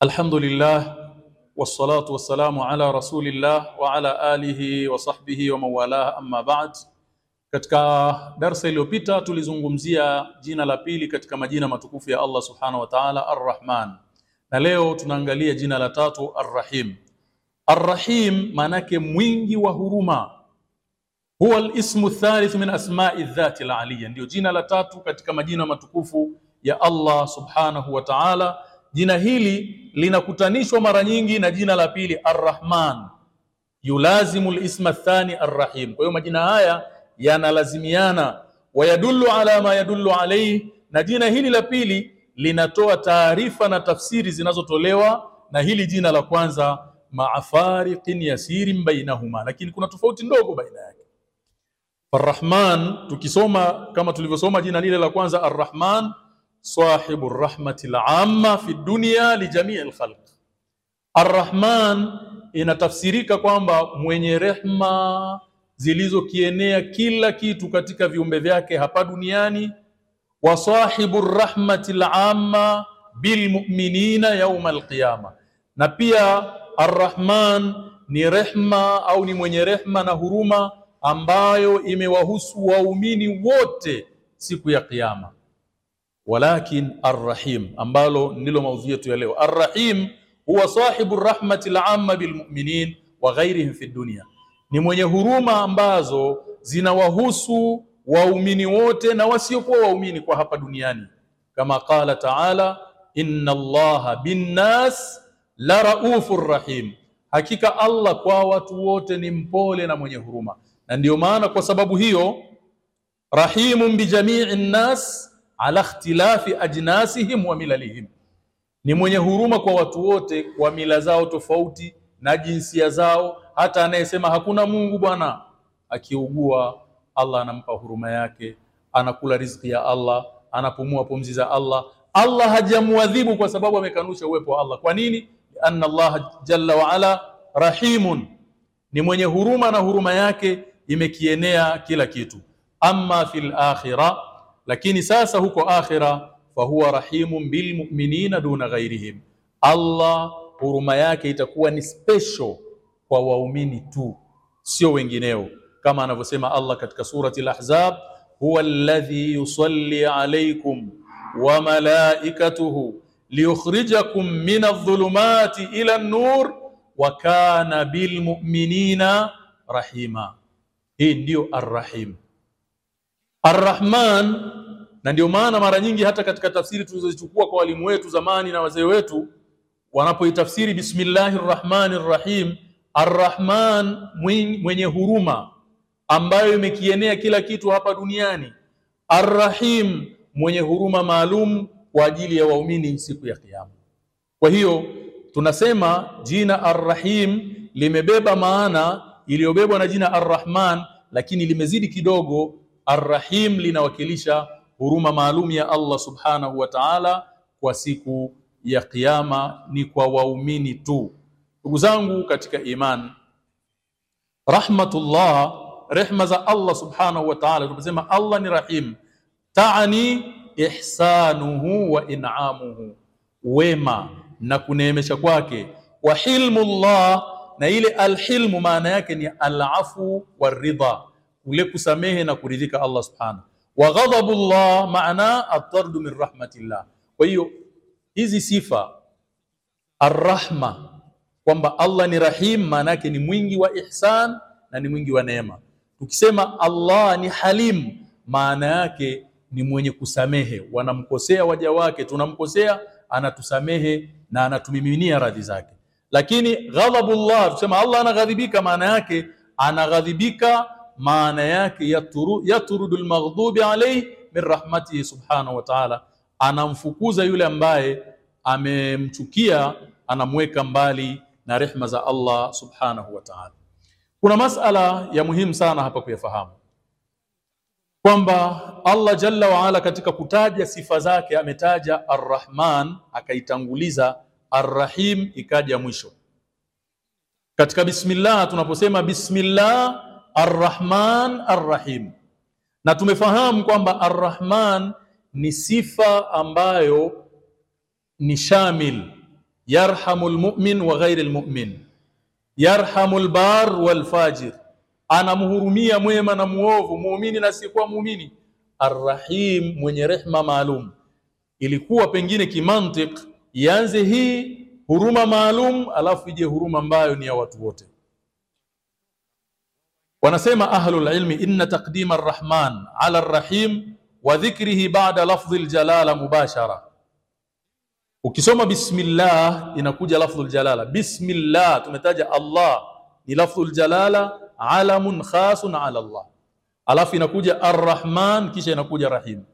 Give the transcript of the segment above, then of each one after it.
Alhamdulillah wassalatu wassalamu ala rasulillah wa ala alihi wa sahbihi wa mawalah amma ba'd. Katika darsa iliyopita tulizungumzia jina la pili katika majina matukufu ya Allah subhanahu wa ta'ala Ar-Rahman, na leo tunaangalia jina la tatu Ar-Rahim. Ar-Rahim maanake mwingi wa huruma, huwa al-ismu thalith min asma'i dhati al-aliyya, ndio jina la tatu katika majina matukufu ya Allah subhanahu wa ta'ala. Jina hili linakutanishwa mara nyingi na jina la pili Arrahman, yulazimu lisma thani athani arrahim. Kwa hiyo majina haya yanalazimiana, wayadullu ala ma yadullu alayhi, na jina hili la pili linatoa taarifa na tafsiri zinazotolewa na hili jina la kwanza, maafariqin yasirin bainahuma, lakini kuna tofauti ndogo baina yake. Ar-Rahman, tukisoma kama tulivyosoma jina lile la kwanza Ar-Rahman sahibu rahmati al-amma fi dunya lijamii lkhalq. Arrahman inatafsirika kwamba mwenye rehma zilizokienea kila kitu katika viumbe vyake hapa duniani, wa sahibu rahmati lamma bilmuminina yauma al-qiyama. Na pia Ar-Rahman ni rehma au ni mwenye rehma na huruma ambayo imewahusu waumini wote siku ya kiyama walakin arrahim ambalo ndilo maudhui yetu ya leo. Arrahim huwa sahibu rahmati al-amma bilmuminin wa ghairihim fi dunya, ni mwenye huruma ambazo zinawahusu waumini wote na wasiokuwa waumini kwa hapa duniani, kama qala taala inna allaha binnas la raufur rahim, hakika Allah kwa watu wote ni mpole na mwenye huruma. Na ndiyo maana kwa sababu hiyo rahimun bijamii nnas ala ikhtilafi ajnasihim wa milalihim, ni mwenye huruma kwa watu wote kwa mila zao tofauti na jinsia zao. Hata anayesema hakuna Mungu bwana, akiugua Allah anampa huruma yake, anakula riziki ya Allah, anapumua pumzi za Allah. Allah hajamuadhibu kwa sababu amekanusha uwepo wa Allah. Kwa nini? Anna Allah jalla wa ala rahimun, ni mwenye huruma na huruma yake imekienea kila kitu. Amma fil akhirah lakini sasa huko akhira, fahuwa rahimun bilmuminina duna ghairihim, Allah huruma yake itakuwa ni special kwa waumini tu, sio wengineo, kama anavyosema Allah katika surati al-Ahzab, huwa alladhi yusalli alaykum wa malaikatuhu liyukhrijakum min adh-dhulumati ila an-nur wa kana bilmuminina rahima. Hii ndiyo arrahim Arrahman, na ndio maana mara nyingi hata katika tafsiri tulizozichukua kwa walimu wetu zamani na wazee wetu wanapoitafsiri bismillahir rahmanir rahim, Arrahman mwenye huruma ambayo imekienea kila kitu hapa duniani, Arrahim mwenye huruma maalum kwa ajili ya waumini siku ya Kiyama. Kwa hiyo tunasema jina Arrahim limebeba maana iliyobebwa na jina Arrahman, lakini limezidi kidogo Arrahim linawakilisha huruma maalum ya Allah subhanahu wa ta'ala kwa siku ya Kiyama, ni kwa waumini tu. Ndugu zangu katika iman, rahmatullah, rehma za Allah subhanahu wa ta'ala, tunaposema Allah ni rahim, taani ihsanuhu wa in'amuhu, wema na kuneemesha kwake, wa hilmullah, na ile alhilmu maana yake ni alafu waridha ule kusamehe na kuridhika Allah subhanahu wa ghadabullah maana atardu min rahmatillah. Kwa hiyo hizi sifa arrahma, kwamba Allah ni rahim, maana yake ni mwingi wa ihsan na ni mwingi wa neema. Tukisema Allah ni halim, maana yake ni mwenye kusamehe, wanamkosea waja wake, tunamkosea, anatusamehe na anatumiminia radhi zake. Lakini ghadabullah, tukisema Allah anaghadhibika, maana yake anaghadhibika maana yake yaturu, yaturudu lmaghdubi alayhi min rahmatihi subhanahu wa ta'ala, anamfukuza yule ambaye amemchukia, anamweka mbali na rehma za Allah subhanahu wa ta'ala. Kuna masala ya muhimu sana hapa kuyafahamu kwamba Allah jalla wa ala katika kutaja sifa zake ametaja Arrahman akaitanguliza Arrahim ikaja mwisho. Katika bismillah tunaposema bismillah Arrahman Arrahim, na tumefahamu kwamba Arrahman ni sifa ambayo ni shamil, yarhamu lmumin wa ghairi lmumin, yarhamu lbar walfajir, anamhurumia mwema na muovu muumini na sikuwa muumini. Arrahim mwenye rehma maalum. Ilikuwa pengine kimantik ianze hii huruma maalum alafu ije huruma ambayo ni ya watu wote wanasema ahlul ilmi inna taqdima arrahman ala arrahim wa dhikrihi ba'da lafdhi aljalala mubashara. Ukisoma bismillah inakuja lafdhul jalala. Bismillah tumetaja Allah ni lafdhul jalala alamun khasun ala Allah. Alafu inakuja arrahman kisha inakuja rahim.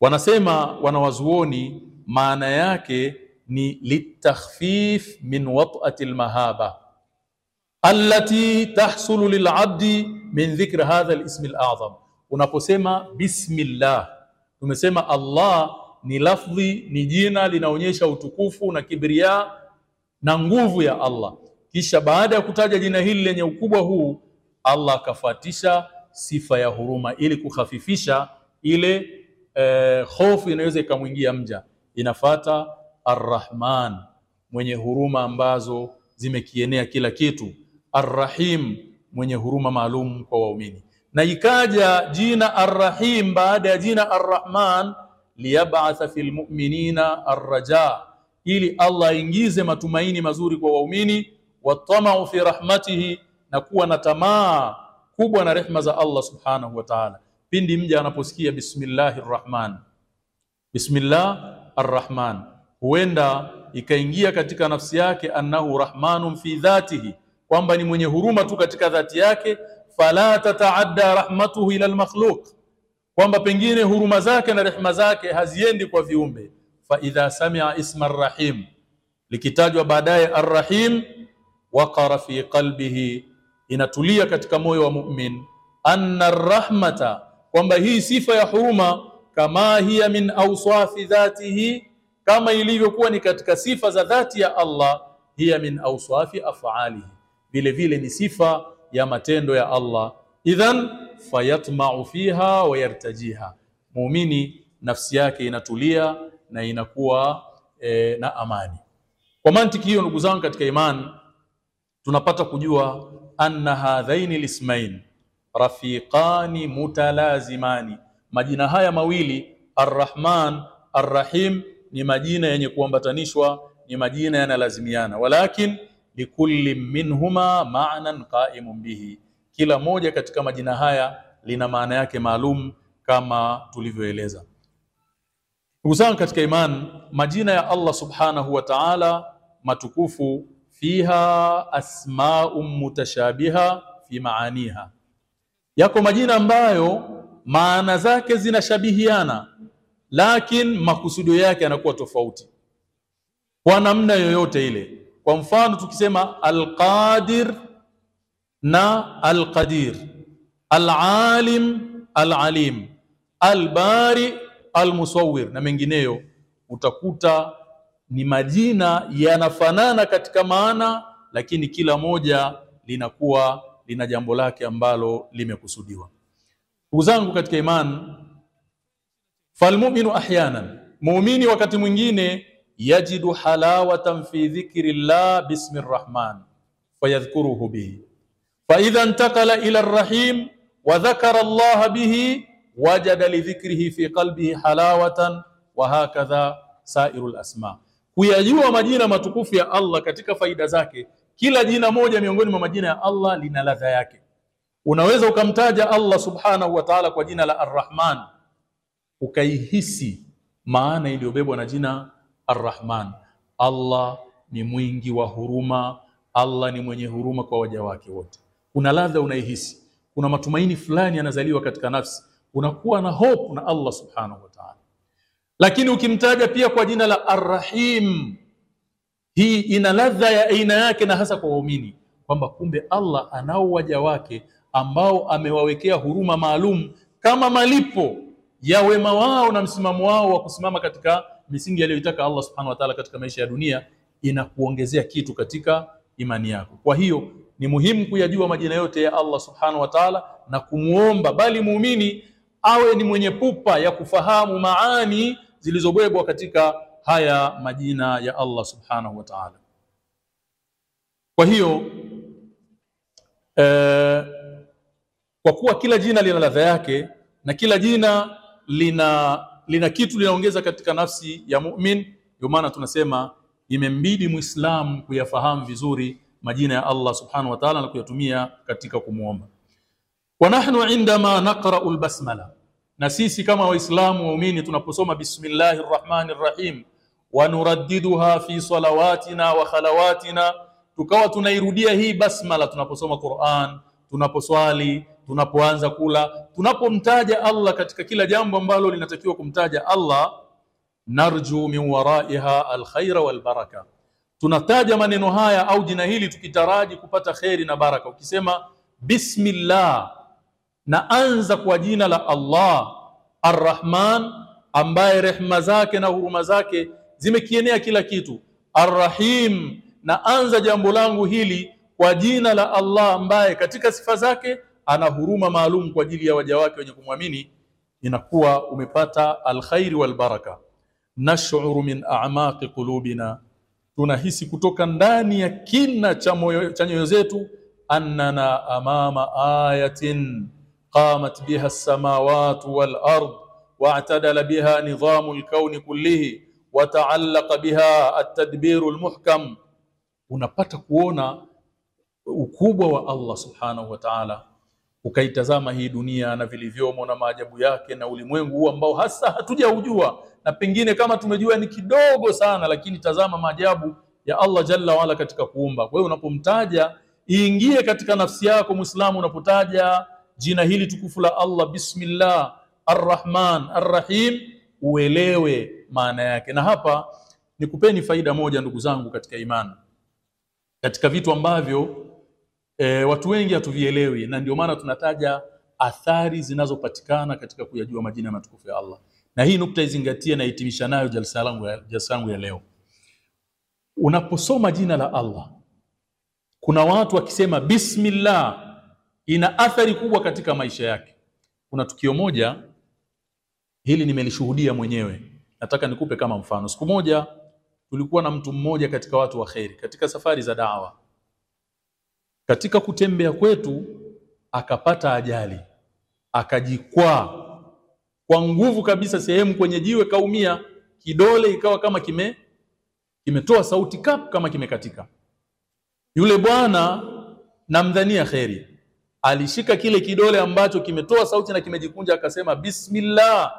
Wanasema wanawazuoni maana yake ni litakhfif min wat'ati almahaba allati tahsulu lil'abdi min dhikri hadha alism al'azam unaposema bismillah tumesema Allah ni lafdhi ni jina linaonyesha utukufu na kibria na nguvu ya Allah. Kisha baada ya kutaja jina hili lenye ukubwa huu Allah akafuatisha sifa ya huruma ili kukhafifisha ile eh, hofu inaweza ikamwingia mja. Inafata arrahman mwenye huruma ambazo zimekienea kila kitu arrahim mwenye huruma maalum kwa waumini. Na ikaja jina arrahim baada ya jina arrahman liyab'atha fil mu'minina arraja ili Allah aingize matumaini mazuri kwa waumini watamau fi rahmatihi na kuwa na tamaa kubwa na rehma za Allah subhanahu wa ta'ala. Pindi mja anaposikia bismillahir rahman. Bismillah arrahman. Huenda ikaingia katika nafsi yake annahu rahmanun fi dhatihi kwamba ni mwenye huruma tu katika dhati yake fala tataadda rahmatuhu ila almakhluq kwamba pengine huruma zake na rehma zake haziendi kwa viumbe. Fa idha sami'a isma arrahim likitajwa baadaye arrahim waqara fi qalbihi inatulia katika moyo wa mu'min anna rahmata kwamba hii sifa ya huruma kama hiya min awsafi dhatihi kama ilivyokuwa ni katika sifa za dhati ya Allah hiya min awsafi af'alihi vile vile ni sifa ya matendo ya Allah. Idhan fayatma'u fiha wa yartajiha. Muumini nafsi yake inatulia na inakuwa e, na amani. Kwa mantiki hiyo ndugu zangu katika imani tunapata kujua anna hadhaini lismain rafiqani mutalazimani majina haya mawili arrahman arrahim ni majina yenye kuambatanishwa ni majina yanalazimiana. Walakin likulli minhuma ma'nan qa'imun bihi. Kila moja katika majina haya lina maana yake maalum kama tulivyoeleza. Ndugu zangu katika imani, majina ya Allah subhanahu wa ta'ala matukufu fiha asma'un mutashabiha fi maaniha. Yako majina ambayo maana zake zinashabihiana lakini makusudio yake yanakuwa tofauti. Kwa namna yoyote ile kwa mfano tukisema alqadir na alqadir alalim alalim albari almusawir na mengineyo utakuta ni majina yanafanana katika maana lakini kila moja linakuwa lina jambo lake ambalo limekusudiwa. Ndugu zangu katika imani falmu'minu ahyanan muumini wakati mwingine yajidu halawatan fi dhikri llah bismi rrahman fayadhkuruhu bihi faidha ntakala ila rrahim wa dhakara allaha bihi wajada lidhikrihi fi qalbihi halawatan wa hakadha sairu lasma. Kuyajua majina matukufu ya Allah katika faida zake, kila jina moja miongoni mwa majina ya Allah lina ladha yake. Unaweza ukamtaja Allah subhanahu wataala kwa jina la Arrahman ukaihisi maana iliyobebwa na jina Ar-Rahman. Allah ni mwingi wa huruma. Allah ni mwenye huruma kwa waja wake wote. Kuna ladha unaihisi. Kuna matumaini fulani yanazaliwa katika nafsi. Unakuwa na hope na Allah subhanahu wa ta'ala. Lakini ukimtaja pia kwa jina la Arrahim, hii ina ladha ya aina yake na hasa kwa waumini kwamba kumbe Allah anao waja wake ambao amewawekea huruma maalum kama malipo ya wema wao na msimamo wao wa kusimama katika misingi aliyoitaka Allah subhanahu wa ta'ala katika maisha ya dunia inakuongezea kitu katika imani yako kwa hiyo ni muhimu kuyajua majina yote ya Allah subhanahu wa ta'ala na kumuomba bali muumini awe ni mwenye pupa ya kufahamu maani zilizobebwa katika haya majina ya Allah subhanahu wa ta'ala. Kwa hiyo eh, kwa kuwa kila jina lina ladha yake na kila jina lina lina kitu linaongeza katika nafsi ya mumin, ndio maana tunasema imembidi Muislamu kuyafahamu vizuri majina ya Allah subhanahu wa ta'ala na kuyatumia katika kumwomba. Wa nahnu indama naqra'u albasmala, na sisi kama Waislamu waumini tunaposoma bismillahir rahmanir rahim wa nuraddiduha fi salawatina wa khalawatina, tukawa tunairudia hii basmala tunaposoma Qur'an, tunaposwali, tunapoanza kula, tunapomtaja Allah katika kila jambo ambalo linatakiwa kumtaja Allah, narju min waraiha alkhaira walbaraka tunataja maneno haya au jina hili tukitaraji kupata kheri na baraka. Ukisema bismillah, naanza kwa jina la Allah Arrahman, ambaye rehma zake na huruma zake zimekienea kila kitu. Arrahim, naanza jambo langu hili kwa jina la Allah ambaye katika sifa zake ana huruma maalum kwa ajili ya waja wake wenye kumwamini. Inakuwa umepata alkhairi walbaraka. Nashuru min a'maqi qulubina tunahisi kutoka ndani ya kina cha moyo cha nyoyo zetu, annana amama ayatin qamat biha as-samawati wal ard wa'tadala biha nidhamu al-kauni kullihi wa ta'allaqa biha at-tadbiru al-muhkam. Unapata kuona ukubwa wa Allah subhanahu wa ta'ala, ukaitazama hii dunia na vilivyomo na maajabu yake na ulimwengu huu ambao hasa hatujaujua na pengine kama tumejua ni kidogo sana, lakini tazama maajabu ya Allah jalla waala katika kuumba. Kwa hiyo unapomtaja iingie katika nafsi yako Muislamu, unapotaja jina hili tukufu la Allah, bismillah arrahman arrahim, uelewe maana yake. Na hapa nikupeni faida moja, ndugu zangu katika imani, katika vitu ambavyo e, watu wengi hatuvielewi, na ndio maana tunataja athari zinazopatikana katika kuyajua majina matukufu ya Allah na hii nukta izingatie na hitimisha nayo jalsa yangu ya, jalsa yangu ya leo. Unaposoma jina la Allah, kuna watu wakisema bismillah ina athari kubwa katika maisha yake. Kuna tukio moja hili nimelishuhudia mwenyewe, nataka nikupe kama mfano. Siku moja tulikuwa na mtu mmoja katika watu wa kheri katika safari za dawa. Katika kutembea kwetu akapata ajali, akajikwaa. Kwa nguvu kabisa sehemu kwenye jiwe kaumia, kidole ikawa kama kime kimetoa sauti kap kama kimekatika. Yule bwana namdhania kheri, alishika kile kidole ambacho kimetoa sauti na kimejikunja, akasema bismillah,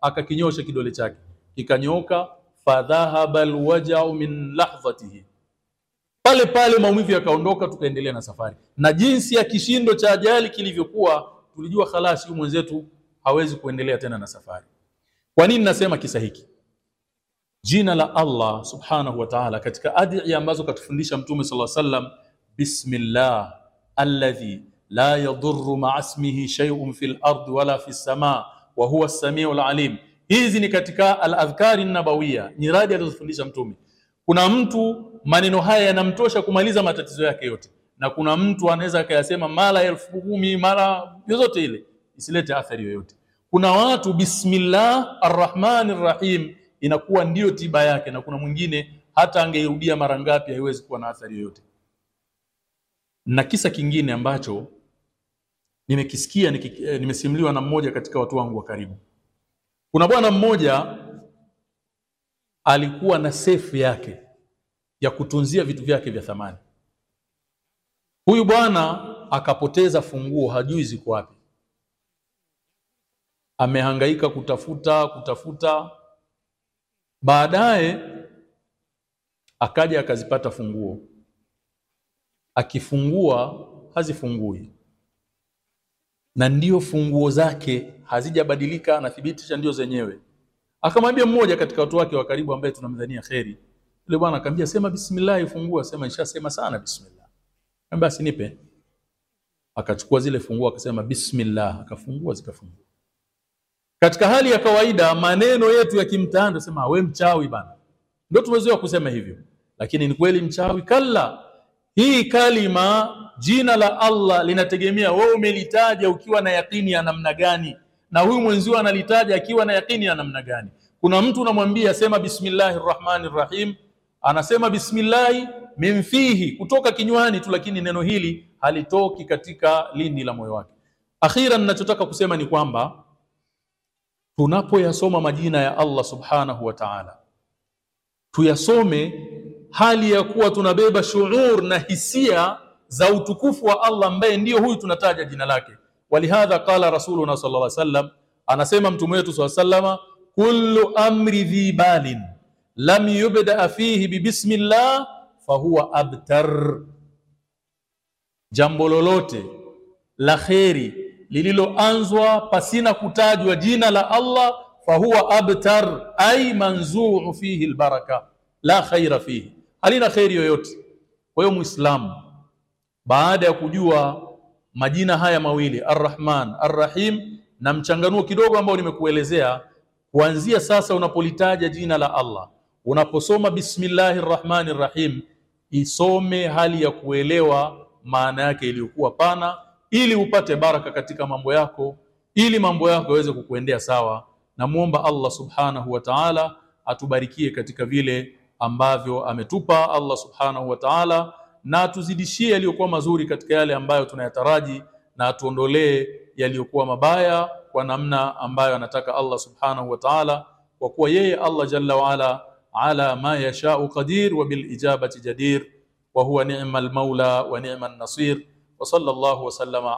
akakinyosha kidole chake kikanyoka fadhahaba alwaja'u min lahdhatihi, pale pale maumivu yakaondoka, tukaendelea na safari. Na jinsi ya kishindo cha ajali kilivyokuwa, tulijua khalasi, huyu mwenzetu hawezi kuendelea tena na safari. Kwa nini nasema kisa hiki? Jina la Allah subhanahu wa ta'ala katika adhiya ambazo katufundisha Mtume sallallahu alaihi wasallam, bismillah alladhi la yadurru ma'a ismihi shay'un fil ardi wala fis samaa wa huwa as-sami'ul alim. Hizi ni katika al-adhkari nabawiya, nyiradi alizofundisha Mtume. Kuna mtu maneno haya yanamtosha kumaliza matatizo yake yote, na kuna mtu anaweza akayasema mara elfu kumi mara yozote ile isilete athari yoyote. Kuna watu bismillah arrahmani rrahim inakuwa ndiyo tiba yake, na kuna mwingine hata angeirudia mara ngapi haiwezi kuwa na athari yoyote. Na kisa kingine ambacho nimekisikia nimesimuliwa na mmoja katika watu wangu wa karibu. Kuna bwana mmoja alikuwa na sefu yake ya kutunzia vitu vyake vya thamani. Huyu bwana akapoteza funguo, hajui ziko wapi amehangaika kutafuta kutafuta, baadaye akaja akazipata funguo. Akifungua hazifungui, na ndio funguo zake hazijabadilika, anathibitisha ndio zenyewe. Akamwambia mmoja katika watu wake wa karibu ambaye tunamdhania kheri, yule bwana akamwambia, sema bismillah, ifungua. Sema nishasema sana bismillah. Akamwambia basi nipe. Akachukua zile funguo akasema bismillah, akafungua zikafungua. Katika hali ya kawaida maneno yetu ya kimtaani tunasema we mchawi bana, ndio tumezoea kusema hivyo, lakini ni kweli mchawi? Kalla, hii kalima, jina la Allah linategemea wewe umelitaja ukiwa na yakini ya namna gani, na huyu mwenzio analitaja akiwa na yakini ya namna gani. kuna mtu unamwambia sema bismillahir rahmanir rahim anasema bismillahi minfihi, kutoka kinywani tu lakini neno hili halitoki katika lindi la moyo wake. Akhira ninachotaka kusema ni kwamba tunapoyasoma majina ya Allah subhanahu wa ta'ala tuyasome hali ya kuwa tunabeba shuur na hisia za utukufu wa Allah ambaye ndiyo huyu tunataja jina lake. Walihadha qala rasuluna sallallahu alaihi wasallam anasema mtume wetu sallallahu alaihi wasallam kullu amri dhi balin lam yubda fihi bibismillah fahuwa abtar. Jambo lolote la kheri lililoanzwa pasina kutajwa jina la Allah fahuwa abtar ay manzuu fihi albaraka la khaira fihi. Halina kheri yoyote. Kwa hiyo muislamu baada ya kujua majina haya mawili arrahman arrahim na mchanganuo kidogo ambao nimekuelezea kuanzia sasa unapolitaja jina la Allah unaposoma bismillahi rahmanir rahim isome hali ya kuelewa maana yake iliyokuwa pana ili upate baraka katika mambo yako ili mambo yako yaweze kukuendea sawa. Namwomba Allah subhanahu wa ta'ala atubarikie katika vile ambavyo ametupa Allah subhanahu wa ta'ala na atuzidishie yaliyokuwa mazuri katika yale ambayo tunayataraji na atuondolee yaliyokuwa mabaya kwa namna ambayo anataka Allah subhanahu wa ta'ala kwa kuwa yeye Allah jalla wa ala ala ma yashau qadir wa bil ijabati jadir wa huwa ni'mal maula wa ni'man nasir wa sallallahu wa sallama